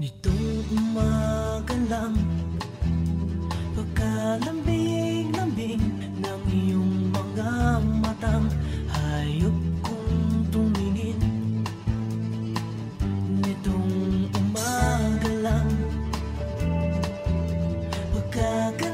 Nitong umaga lang Pagkalambing-lambing ng iyong mga matang Hayop kong tumingin. Nitong umaga lang Pagkakalang